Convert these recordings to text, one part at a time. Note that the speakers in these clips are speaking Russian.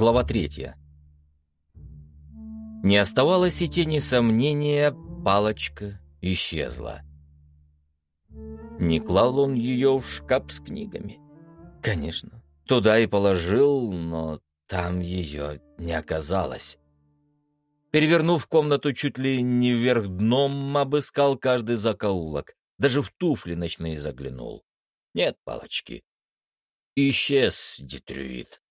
Глава третья. Не оставалось и тени сомнения, палочка исчезла. Не клал он ее в шкаф с книгами? Конечно, туда и положил, но там ее не оказалось. Перевернув комнату чуть ли не вверх дном, обыскал каждый закоулок, даже в туфли ночные заглянул. Нет палочки. Исчез детрюит.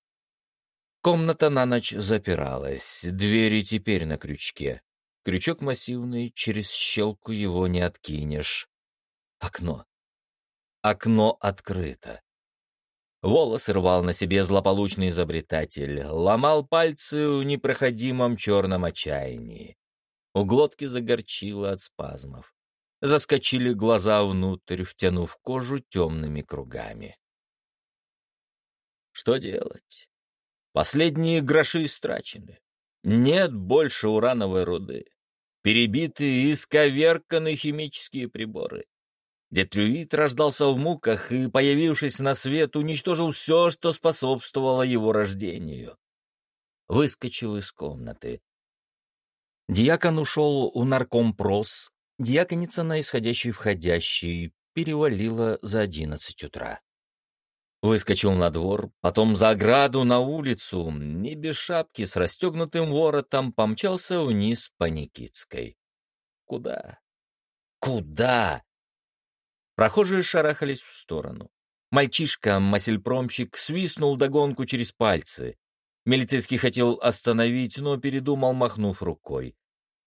Комната на ночь запиралась, двери теперь на крючке. Крючок массивный, через щелку его не откинешь. Окно. Окно открыто. Волосы рвал на себе злополучный изобретатель, ломал пальцы в непроходимом черном отчаянии. У глотки загорчило от спазмов. Заскочили глаза внутрь, втянув кожу темными кругами. Что делать? Последние гроши истрачены. Нет больше урановой руды. Перебиты и исковерканы химические приборы. Детрюит рождался в муках и, появившись на свет, уничтожил все, что способствовало его рождению. Выскочил из комнаты. Диакон ушел у наркомпрос, диаконица на исходящий-входящий перевалила за одиннадцать утра. Выскочил на двор, потом за ограду на улицу, не без шапки, с расстегнутым воротом, помчался вниз по Никитской. Куда? Куда? Прохожие шарахались в сторону. Мальчишка, масельпромщик, свистнул догонку через пальцы. Милицейский хотел остановить, но передумал, махнув рукой.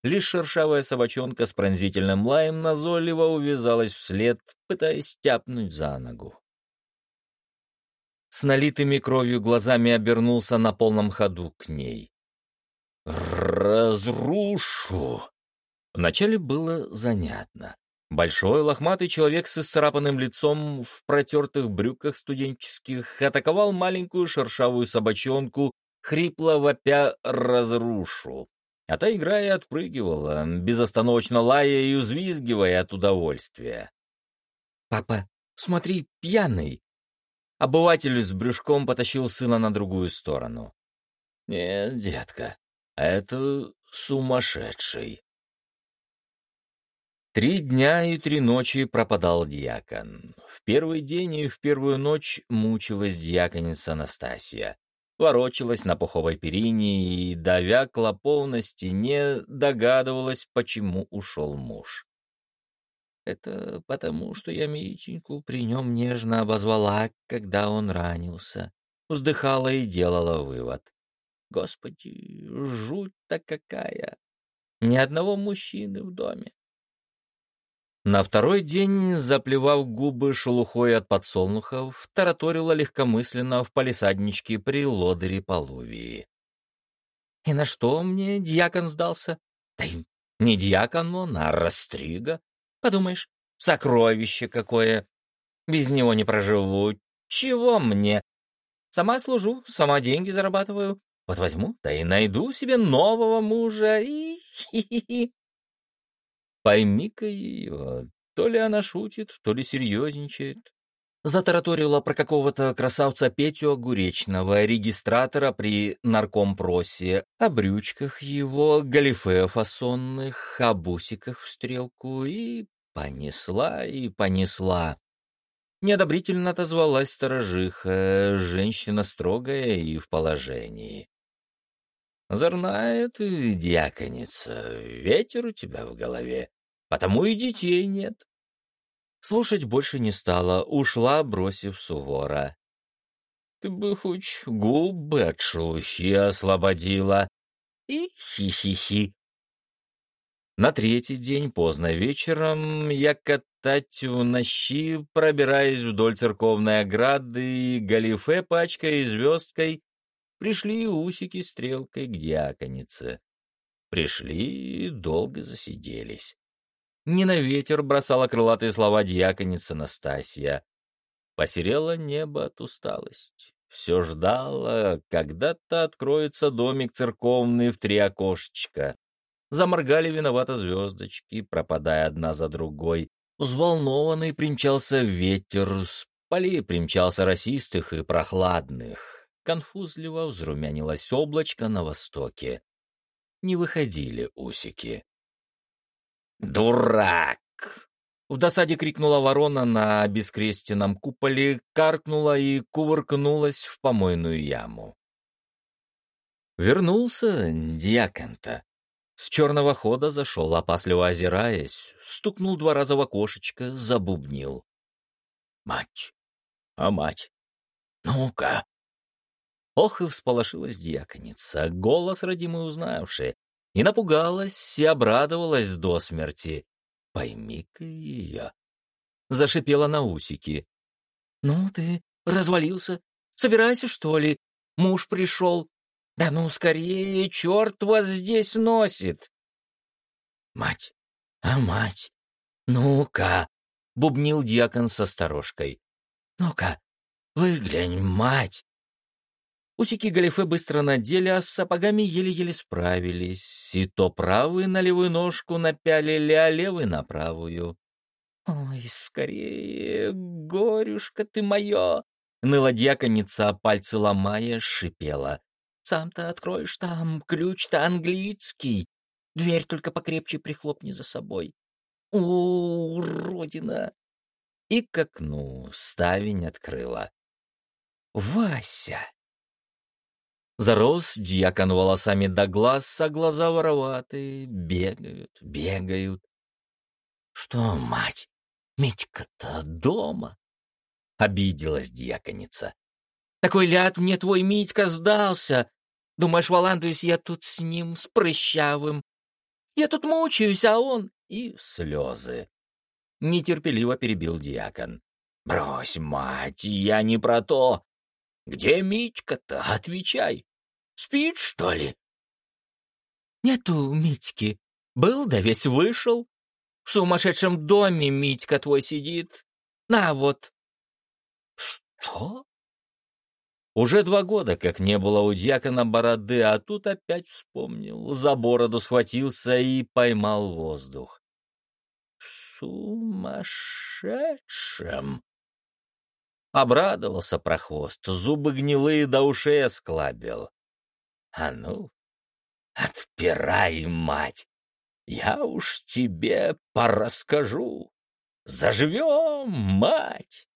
Лишь шершавая собачонка с пронзительным лаем назойливо увязалась вслед, пытаясь тяпнуть за ногу. С налитыми кровью глазами обернулся на полном ходу к ней. «Разрушу!» Вначале было занятно. Большой лохматый человек с исцарапанным лицом в протертых брюках студенческих атаковал маленькую шершавую собачонку, хрипло вопя «разрушу». А та, играя, отпрыгивала, безостановочно лая и узвизгивая от удовольствия. «Папа, смотри, пьяный!» Обыватель с брюшком потащил сына на другую сторону. «Нет, детка, это сумасшедший». Три дня и три ночи пропадал дьякон. В первый день и в первую ночь мучилась дьяконица Анастасия. Ворочалась на пуховой перине и, давя клопов на стене, догадывалась, почему ушел муж. Это потому, что я Митеньку при нем нежно обозвала, когда он ранился. Вздыхала и делала вывод. Господи, жуть-то какая! Ни одного мужчины в доме. На второй день, заплевав губы шелухой от подсолнухов, тараторила легкомысленно в палисадничке при лодыре Полувии. «И на что мне дьякон сдался? Да не дьякон он, а растрига. Подумаешь, сокровище какое. Без него не проживу. Чего мне? Сама служу, сама деньги зарабатываю. Вот возьму, да и найду себе нового мужа и... Пойми-ка ее, то ли она шутит, то ли серьезничает. Затараторила про какого-то красавца Петю Огуречного, регистратора при наркомпросе, о брючках его, галифе фасонных, о бусиках в стрелку и понесла и понесла. Неодобрительно отозвалась сторожиха, женщина строгая и в положении. Зорная ты, дьяконица, ветер у тебя в голове, потому и детей нет. Слушать больше не стала, ушла, бросив сувора. Ты бы хоть губы от шелухи освободила. И хи-хи-хи. На третий день поздно вечером я катать в нощи, пробираясь вдоль церковной ограды, галифе пачкой и звездкой, Пришли усики стрелкой к диаконице. Пришли и долго засиделись. Не на ветер бросала крылатые слова диаконица Настасья. Посерело небо от усталости. Все ждало, когда-то откроется домик церковный в три окошечка. Заморгали виновато звездочки, пропадая одна за другой. Взволнованный примчался ветер, с полей примчался расистых и прохладных. конфузливо взрумянилось облачко на востоке. Не выходили усики. «Дурак!» В досаде крикнула ворона на бескрестенном куполе, каркнула и кувыркнулась в помойную яму. Вернулся дьякон-то. С черного хода зашел, опасливо озираясь, стукнул два раза в окошечко, забубнил. «Мать! А мать! Ну-ка!» Ох и всполошилась дьяконица, голос родимый узнавший, и напугалась, и обрадовалась до смерти. Пойми-ка ее. Зашипела на усики. «Ну ты, развалился. Собирайся, что ли? Муж пришел. Да ну, скорее, черт вас здесь носит!» «Мать! А мать! Ну-ка!» — бубнил дьякон со сторожкой. «Ну-ка, выглянь, мать!» Усики галифе быстро надели, а с сапогами еле-еле справились. И то правую на левую ножку напялили, а левый на правую. «Ой, скорее, горюшка ты моё!» Ныла дьяконица, а пальцы ломая, шипела. «Сам-то откроешь там, ключ-то английский. Дверь только покрепче прихлопни за собой. О, родина!» И к окну ставень открыла. «Вася!» Зарос дьякон волосами до глаз, а глаза вороватые, бегают, бегают. «Что, мать, Митька-то дома?» — обиделась дьяконица. «Такой ляд мне твой Митька сдался. Думаешь, валандуюсь я тут с ним, с прыщавым? Я тут мучаюсь, а он...» И слезы. Нетерпеливо перебил дьякон. «Брось, мать, я не про то. Где Митька-то? Отвечай. Спит, что ли?» «Нету Митьки. Был, да весь вышел. В сумасшедшем доме Митька твой сидит. На вот». «Что?» Уже два года, как не было у дьякона бороды, а тут опять вспомнил, за бороду схватился и поймал воздух. «Сумасшедшим!» Обрадовался прохвост, зубы гнилые до ушей осклабил. А ну, отпирай, мать, я уж тебе порасскажу. Заживем, мать!